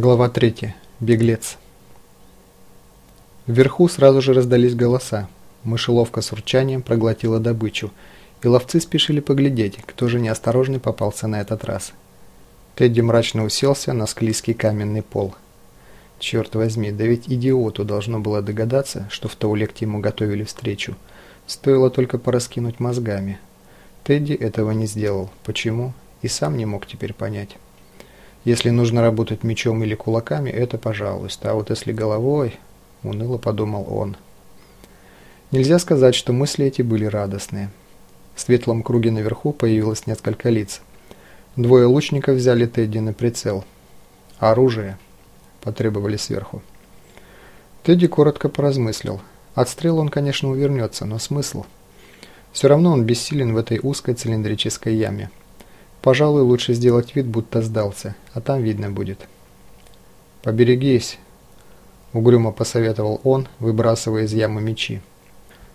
Глава 3. Беглец. Вверху сразу же раздались голоса. Мышеловка с урчанием проглотила добычу, и ловцы спешили поглядеть, кто же неосторожный попался на этот раз. Тедди мрачно уселся на склизкий каменный пол. Черт возьми, да ведь идиоту должно было догадаться, что в Таулекте ему готовили встречу. Стоило только пораскинуть мозгами. Тедди этого не сделал. Почему? И сам не мог теперь понять. Если нужно работать мечом или кулаками, это пожалуйста, а вот если головой, уныло подумал он. Нельзя сказать, что мысли эти были радостные. В светлом круге наверху появилось несколько лиц. Двое лучников взяли Тедди на прицел. «Оружие!» – потребовали сверху. Тедди коротко поразмыслил. От стрел он, конечно, увернется, но смысл? Все равно он бессилен в этой узкой цилиндрической яме. Пожалуй, лучше сделать вид, будто сдался, а там видно будет. «Поберегись», — угрюмо посоветовал он, выбрасывая из ямы мечи.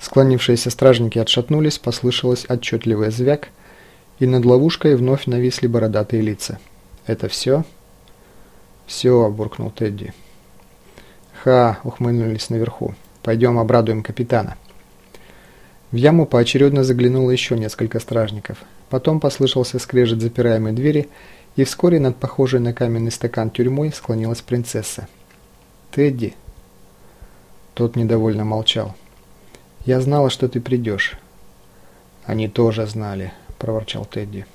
Склонившиеся стражники отшатнулись, послышалось отчетливый звяк, и над ловушкой вновь нависли бородатые лица. «Это все?» «Все», — буркнул Тедди. «Ха!» — ухмыльнулись наверху. «Пойдем обрадуем капитана». В яму поочередно заглянуло еще несколько стражников. Потом послышался скрежет запираемой двери, и вскоре над похожей на каменный стакан тюрьмой склонилась принцесса. «Тедди!» Тот недовольно молчал. «Я знала, что ты придешь». «Они тоже знали», – проворчал Тедди.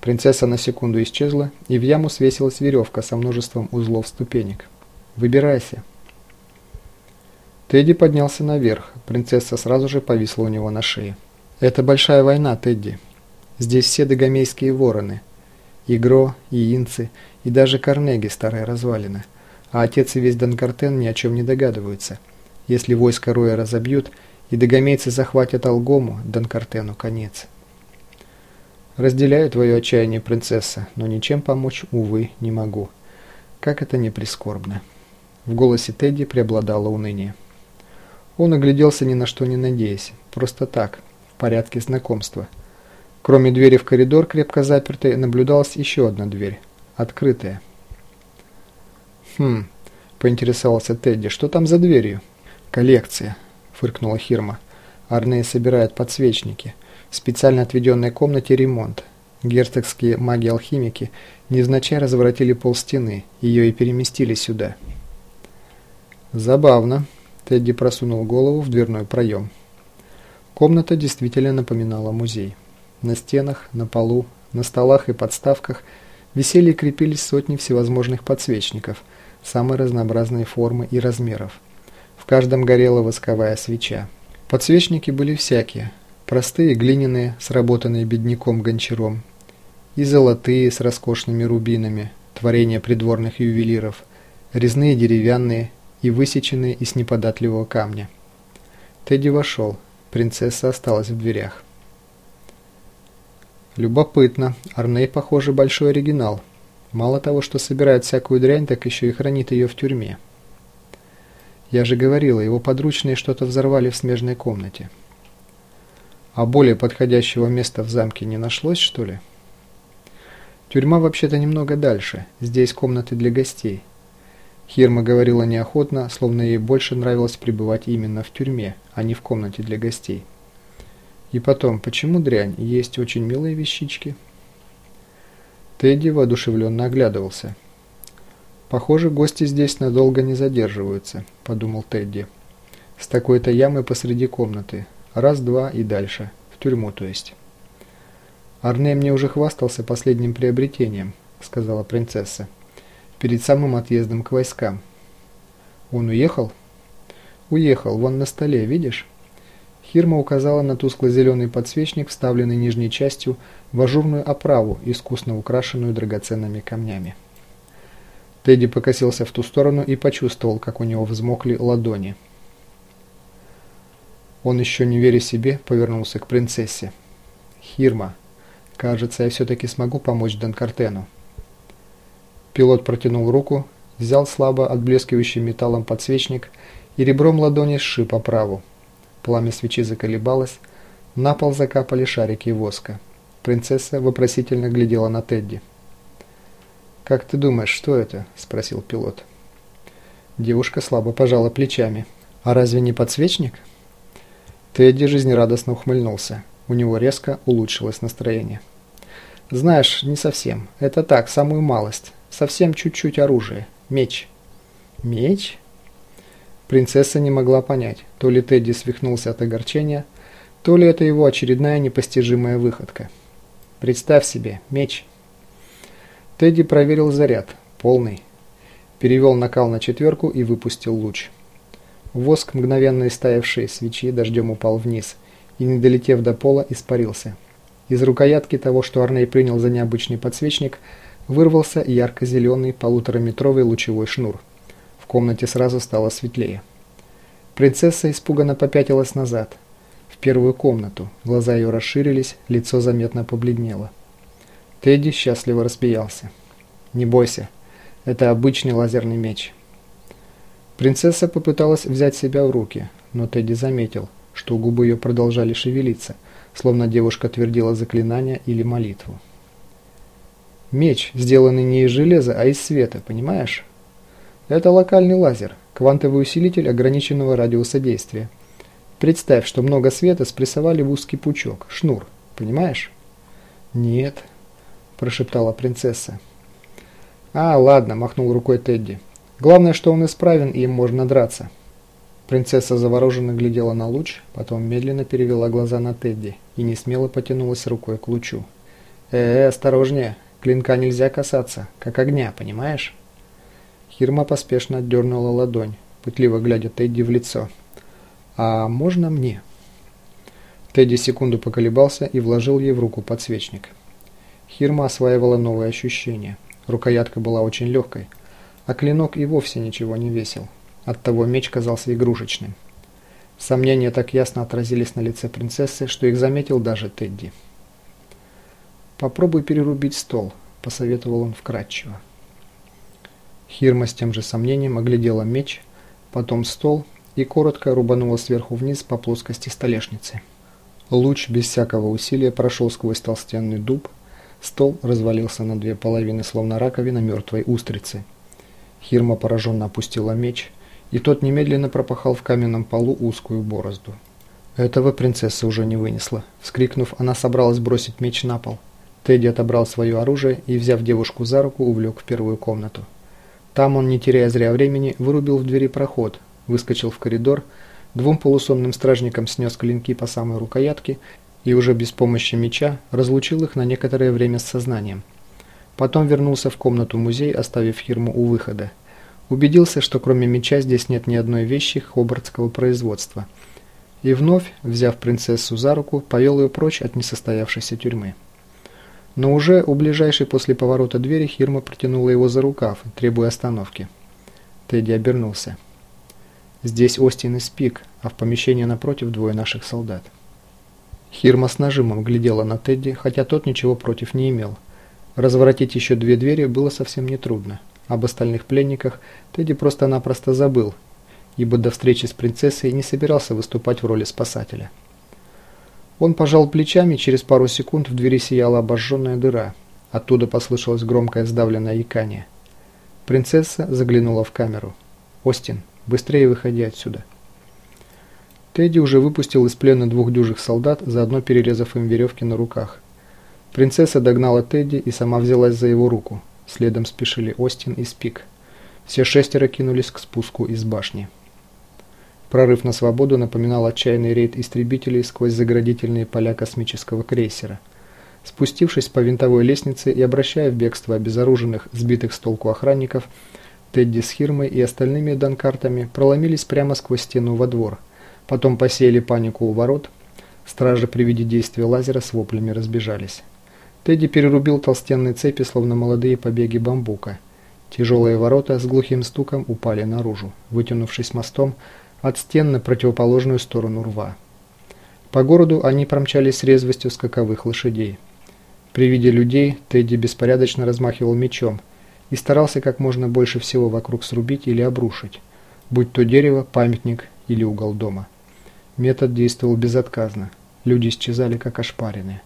Принцесса на секунду исчезла, и в яму свесилась веревка со множеством узлов ступенек. «Выбирайся». Тедди поднялся наверх. Принцесса сразу же повисла у него на шее. «Это большая война, Тедди. Здесь все догомейские вороны. Игро, Иинцы и даже Карнеги старая развалина. А отец и весь Донкартен ни о чем не догадываются. Если войско Роя разобьют, и догомейцы захватят Алгому, Донкартену конец. Разделяю твое отчаяние, принцесса, но ничем помочь, увы, не могу. Как это не прискорбно. В голосе Тедди преобладало уныние. Он огляделся ни на что не надеясь, просто так, в порядке знакомства – Кроме двери в коридор, крепко запертой, наблюдалась еще одна дверь, открытая. «Хм», – поинтересовался Тедди, – «что там за дверью?» «Коллекция», – фыркнула Хирма. «Арнея собирает подсвечники. В специально отведенной комнате ремонт. Герцогские маги-алхимики невзначай разворотили полстены, ее и переместили сюда». «Забавно», – Тедди просунул голову в дверной проем. Комната действительно напоминала музей. На стенах, на полу, на столах и подставках висели и крепились сотни всевозможных подсвечников самой разнообразной формы и размеров. В каждом горела восковая свеча. Подсвечники были всякие. Простые глиняные, сработанные бедняком-гончаром. И золотые с роскошными рубинами, творения придворных ювелиров. Резные деревянные и высеченные из неподатливого камня. Тедди вошел. Принцесса осталась в дверях. Любопытно. Арней, похоже, большой оригинал. Мало того, что собирает всякую дрянь, так еще и хранит ее в тюрьме. Я же говорила, его подручные что-то взорвали в смежной комнате. А более подходящего места в замке не нашлось, что ли? Тюрьма вообще-то немного дальше. Здесь комнаты для гостей. Хирма говорила неохотно, словно ей больше нравилось пребывать именно в тюрьме, а не в комнате для гостей. И потом, почему дрянь? Есть очень милые вещички. Тедди воодушевленно оглядывался. «Похоже, гости здесь надолго не задерживаются», – подумал Тедди. «С такой-то ямой посреди комнаты. Раз-два и дальше. В тюрьму, то есть». «Арне мне уже хвастался последним приобретением», – сказала принцесса. «Перед самым отъездом к войскам». «Он уехал?» «Уехал. Вон на столе, видишь?» Хирма указала на тускло-зеленый подсвечник, вставленный нижней частью в ажурную оправу, искусно украшенную драгоценными камнями. Тедди покосился в ту сторону и почувствовал, как у него взмокли ладони. Он еще не веря себе, повернулся к принцессе. «Хирма, кажется, я все-таки смогу помочь Донкартену». Пилот протянул руку, взял слабо отблескивающий металлом подсвечник и ребром ладони сшиб оправу. Пламя свечи заколебалось, на пол закапали шарики воска. Принцесса вопросительно глядела на Тедди. «Как ты думаешь, что это?» – спросил пилот. Девушка слабо пожала плечами. «А разве не подсвечник?» Тедди жизнерадостно ухмыльнулся. У него резко улучшилось настроение. «Знаешь, не совсем. Это так, самую малость. Совсем чуть-чуть оружие. Меч». «Меч?» Принцесса не могла понять, то ли Тедди свихнулся от огорчения, то ли это его очередная непостижимая выходка. «Представь себе, меч». Тедди проверил заряд. Полный. Перевел накал на четверку и выпустил луч. Воск, мгновенно истаявший свечи, дождем упал вниз и, не долетев до пола, испарился. Из рукоятки того, что Арней принял за необычный подсвечник, вырвался ярко-зеленый полутораметровый лучевой шнур. В комнате сразу стало светлее. Принцесса испуганно попятилась назад. В первую комнату. Глаза ее расширились, лицо заметно побледнело. Тедди счастливо распиялся. «Не бойся, это обычный лазерный меч». Принцесса попыталась взять себя в руки, но Тедди заметил, что губы ее продолжали шевелиться, словно девушка твердила заклинание или молитву. Меч, сделанный не из железа, а из света, понимаешь? Это локальный лазер, квантовый усилитель ограниченного радиуса действия. Представь, что много света спрессовали в узкий пучок, шнур, понимаешь? Нет, прошептала принцесса. «А, ладно», – махнул рукой Тедди. «Главное, что он исправен, и им можно драться». Принцесса завороженно глядела на луч, потом медленно перевела глаза на Тедди и не смело потянулась рукой к лучу. «Э, -э осторожнее, клинка нельзя касаться, как огня, понимаешь?» Хирма поспешно отдернула ладонь, пытливо глядя Тедди в лицо. «А можно мне?» Тедди секунду поколебался и вложил ей в руку подсвечник. Хирма осваивала новые ощущения. Рукоятка была очень легкой, а клинок и вовсе ничего не весил. Оттого меч казался игрушечным. Сомнения так ясно отразились на лице принцессы, что их заметил даже Тедди. «Попробуй перерубить стол», – посоветовал он вкратчиво. Хирма с тем же сомнением оглядела меч, потом стол и коротко рубанула сверху вниз по плоскости столешницы. Луч без всякого усилия прошел сквозь толстенный дуб – Стол развалился на две половины, словно раковина мертвой устрицы. Хирма пораженно опустила меч, и тот немедленно пропахал в каменном полу узкую борозду. Этого принцесса уже не вынесла. Вскрикнув, она собралась бросить меч на пол. Тедди отобрал свое оружие и, взяв девушку за руку, увлек в первую комнату. Там он, не теряя зря времени, вырубил в двери проход, выскочил в коридор, двум полусонным стражникам снес клинки по самой рукоятке и уже без помощи меча разлучил их на некоторое время с сознанием. Потом вернулся в комнату-музей, оставив Хирму у выхода. Убедился, что кроме меча здесь нет ни одной вещи хобартского производства. И вновь, взяв принцессу за руку, повел ее прочь от несостоявшейся тюрьмы. Но уже у ближайшей после поворота двери Хирма протянула его за рукав, требуя остановки. Тедди обернулся. «Здесь Остин и Спик, а в помещении напротив двое наших солдат». Хирма с нажимом глядела на Тедди, хотя тот ничего против не имел. Разворотить еще две двери было совсем нетрудно. Об остальных пленниках Тедди просто-напросто забыл, ибо до встречи с принцессой не собирался выступать в роли спасателя. Он пожал плечами, через пару секунд в двери сияла обожженная дыра. Оттуда послышалось громкое сдавленное икание. Принцесса заглянула в камеру. «Остин, быстрее выходи отсюда». Тедди уже выпустил из плена двух дюжих солдат, заодно перерезав им веревки на руках. Принцесса догнала Тедди и сама взялась за его руку. Следом спешили Остин и Спик. Все шестеро кинулись к спуску из башни. Прорыв на свободу напоминал отчаянный рейд истребителей сквозь заградительные поля космического крейсера. Спустившись по винтовой лестнице и обращая в бегство обезоруженных, сбитых с толку охранников, Тедди с Хирмой и остальными данкартами проломились прямо сквозь стену во двор – Потом посеяли панику у ворот. Стражи при виде действия лазера с воплями разбежались. Тедди перерубил толстенные цепи, словно молодые побеги бамбука. Тяжелые ворота с глухим стуком упали наружу, вытянувшись мостом от стен на противоположную сторону рва. По городу они промчались с резвостью скаковых лошадей. При виде людей Тедди беспорядочно размахивал мечом и старался как можно больше всего вокруг срубить или обрушить, будь то дерево, памятник или угол дома. Метод действовал безотказно. Люди исчезали как ошпаренные.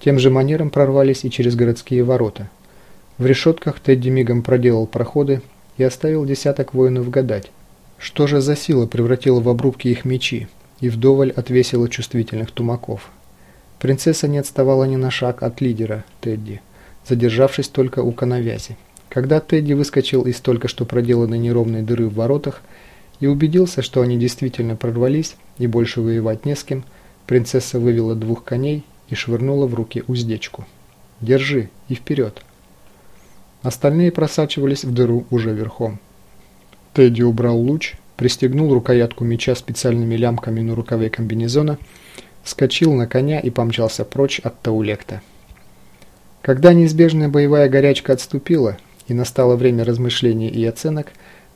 Тем же манером прорвались и через городские ворота. В решетках Тедди мигом проделал проходы и оставил десяток воинов гадать, что же за сила превратила в обрубки их мечи и вдоволь отвесила чувствительных тумаков. Принцесса не отставала ни на шаг от лидера, Тедди, задержавшись только у коновязи. Когда Тедди выскочил из только что проделанной неровной дыры в воротах и убедился, что они действительно прорвались и больше воевать не с кем, принцесса вывела двух коней и швырнула в руки уздечку. «Держи и вперед!» Остальные просачивались в дыру уже верхом. Тедди убрал луч, пристегнул рукоятку меча специальными лямками на рукаве комбинезона, вскочил на коня и помчался прочь от Таулекта. Когда неизбежная боевая горячка отступила и настало время размышлений и оценок,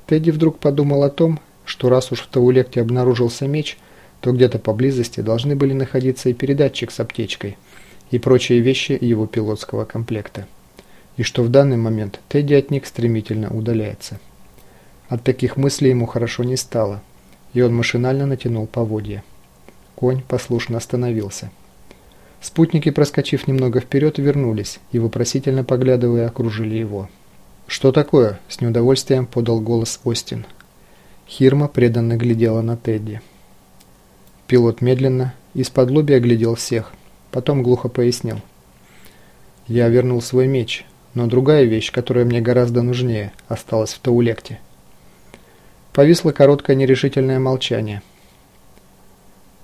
Тедди вдруг подумал о том, что раз уж в Таулекте обнаружился меч, то где-то поблизости должны были находиться и передатчик с аптечкой, и прочие вещи его пилотского комплекта и что в данный момент Тедди от них стремительно удаляется. От таких мыслей ему хорошо не стало, и он машинально натянул поводья. Конь послушно остановился. Спутники, проскочив немного вперед, вернулись и, вопросительно поглядывая, окружили его. «Что такое?» – с неудовольствием подал голос Остин. Хирма преданно глядела на Тедди. Пилот медленно, из-под лоби оглядел всех, потом глухо пояснил. «Я вернул свой меч, но другая вещь, которая мне гораздо нужнее, осталась в Таулекте. Повисло короткое нерешительное молчание.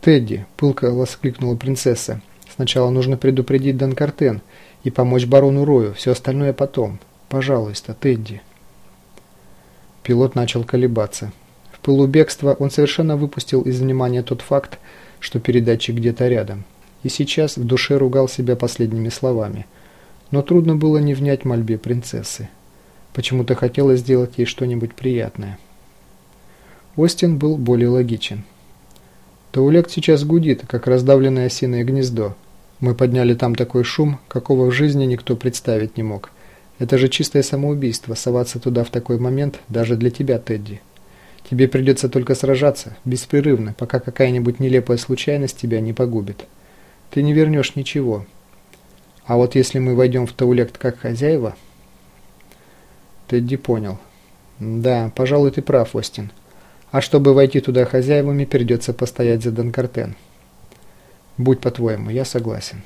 «Тедди!» – пылко воскликнула принцесса. «Сначала нужно предупредить Данкартен и помочь барону Рою, все остальное потом. Пожалуйста, Тедди!» Пилот начал колебаться. В пылу бегства он совершенно выпустил из внимания тот факт, что передатчик где-то рядом. И сейчас в душе ругал себя последними словами – но трудно было не внять мольбе принцессы. Почему-то хотелось сделать ей что-нибудь приятное. Остин был более логичен. Таулек сейчас гудит, как раздавленное осиное гнездо. Мы подняли там такой шум, какого в жизни никто представить не мог. Это же чистое самоубийство, соваться туда в такой момент, даже для тебя, Тедди. Тебе придется только сражаться, беспрерывно, пока какая-нибудь нелепая случайность тебя не погубит. Ты не вернешь ничего, а вот если мы войдем в Таулект как хозяева... Тедди понял. Да, пожалуй, ты прав, Остин. А чтобы войти туда хозяевами, придется постоять за Донкартен. Будь по-твоему, я согласен.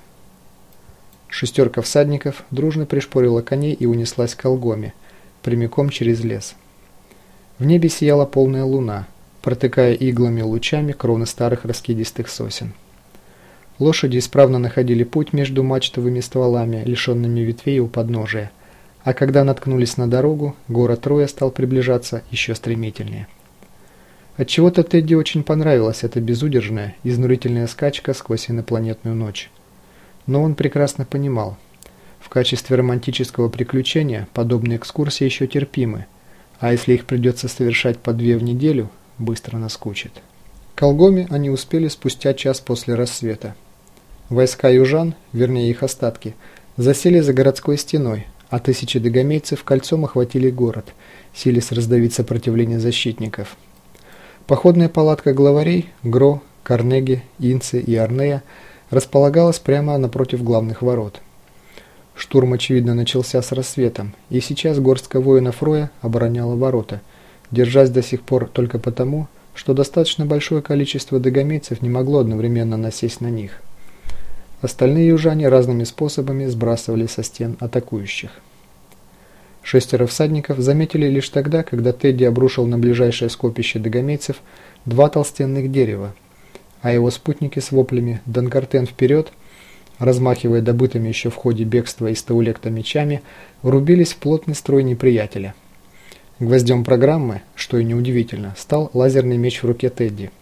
Шестерка всадников дружно пришпорила коней и унеслась к Алгоме, прямиком через лес. В небе сияла полная луна, протыкая иглами лучами кроны старых раскидистых сосен. Лошади исправно находили путь между мачтовыми стволами, лишенными ветвей у подножия, а когда наткнулись на дорогу, город Троя стал приближаться еще стремительнее. Отчего-то Тедди очень понравилась эта безудержная, изнурительная скачка сквозь инопланетную ночь. Но он прекрасно понимал, в качестве романтического приключения подобные экскурсии еще терпимы, а если их придется совершать по две в неделю, быстро наскучит. К Алгоме они успели спустя час после рассвета. Войска южан, вернее их остатки, засели за городской стеной, а тысячи догомейцев кольцом охватили город, силясь раздавить сопротивление защитников. Походная палатка главарей Гро, Карнеги, Инцы и Арнея располагалась прямо напротив главных ворот. Штурм, очевидно, начался с рассветом, и сейчас горстка воинов Роя обороняла ворота, держась до сих пор только потому, что достаточно большое количество догомейцев не могло одновременно насесть на них. Остальные южане разными способами сбрасывали со стен атакующих. Шестеро всадников заметили лишь тогда, когда Тедди обрушил на ближайшее скопище догомейцев два толстенных дерева, а его спутники с воплями «Донкартен вперед!» размахивая добытыми еще в ходе бегства из Таулекта мечами, врубились в плотный строй неприятеля. Гвоздем программы, что и неудивительно, стал лазерный меч в руке Тедди –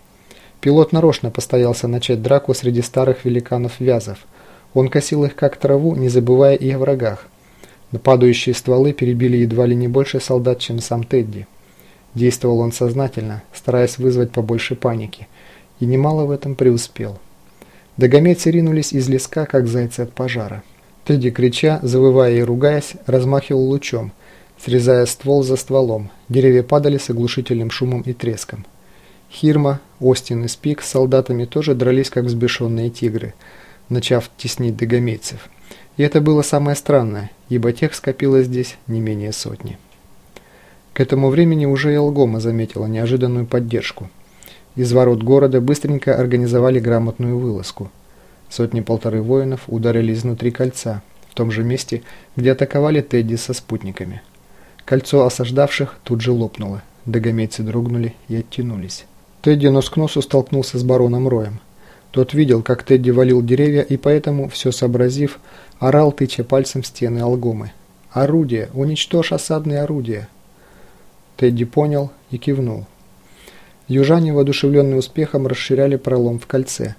Пилот нарочно постоялся начать драку среди старых великанов-вязов. Он косил их как траву, не забывая и о врагах. Нападающие стволы перебили едва ли не больше солдат, чем сам Тедди. Действовал он сознательно, стараясь вызвать побольше паники, и немало в этом преуспел. Догомейцы ринулись из леска, как зайцы от пожара. Тедди, крича, завывая и ругаясь, размахивал лучом, срезая ствол за стволом. Деревья падали с оглушительным шумом и треском. Хирма, Остин и Спик с солдатами тоже дрались как взбешенные тигры, начав теснить догомейцев. И это было самое странное, ибо тех скопилось здесь не менее сотни. К этому времени уже и Алгома заметила неожиданную поддержку. Из ворот города быстренько организовали грамотную вылазку. Сотни-полторы воинов ударили изнутри кольца, в том же месте, где атаковали Тедди со спутниками. Кольцо осаждавших тут же лопнуло, догомейцы дрогнули и оттянулись. Тедди нос к носу столкнулся с бароном Роем. Тот видел, как Тедди валил деревья и поэтому, все сообразив, орал, тыча пальцем стены Алгомы. «Орудие! Уничтожь осадные орудия!» Тедди понял и кивнул. Южане, воодушевленные успехом, расширяли пролом в кольце.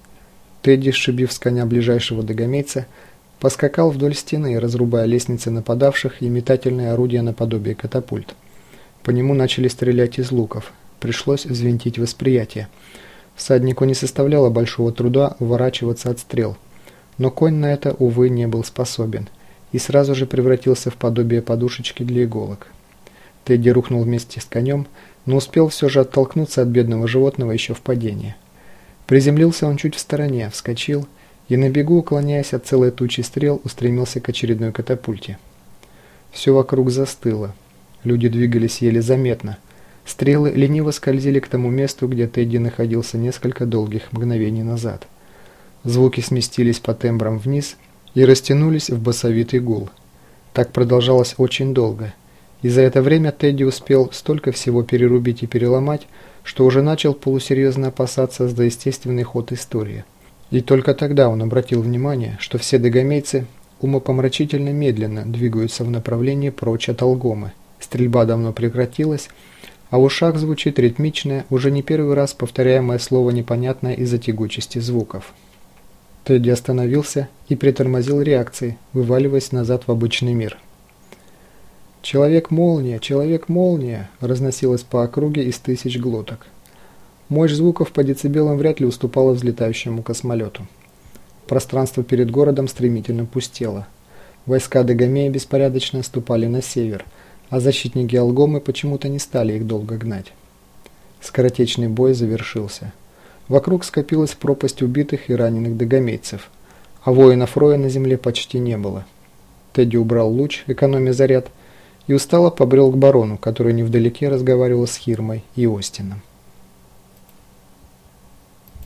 Тедди, сшибив с коня ближайшего догомейца, поскакал вдоль стены, разрубая лестницы нападавших и метательные орудия наподобие катапульт. По нему начали стрелять из луков. Пришлось взвинтить восприятие. Всаднику не составляло большого труда уворачиваться от стрел. Но конь на это, увы, не был способен и сразу же превратился в подобие подушечки для иголок. Тедди рухнул вместе с конем, но успел все же оттолкнуться от бедного животного еще в падении. Приземлился он чуть в стороне, вскочил и на бегу, уклоняясь от целой тучи стрел, устремился к очередной катапульте. Все вокруг застыло. Люди двигались еле заметно. Стрелы лениво скользили к тому месту, где Тедди находился несколько долгих мгновений назад. Звуки сместились по тембрам вниз и растянулись в басовитый гул. Так продолжалось очень долго, и за это время Тедди успел столько всего перерубить и переломать, что уже начал полусерьезно опасаться за естественный ход истории. И только тогда он обратил внимание, что все догомейцы умопомрачительно медленно двигаются в направлении прочь от Алгомы. Стрельба давно прекратилась, а в ушах звучит ритмичное, уже не первый раз повторяемое слово непонятное из-за тягучести звуков. Тедди остановился и притормозил реакции, вываливаясь назад в обычный мир. «Человек-молния! Человек-молния!» разносилось по округе из тысяч глоток. Мощь звуков по децибелам вряд ли уступала взлетающему космолету. Пространство перед городом стремительно пустело. Войска Дагомея беспорядочно ступали на север, а защитники Алгомы почему-то не стали их долго гнать. Скоротечный бой завершился. Вокруг скопилась пропасть убитых и раненых дагомейцев, а воинов Роя на земле почти не было. Тедди убрал луч, экономя заряд, и устало побрел к барону, который невдалеке разговаривал с Хирмой и Остином.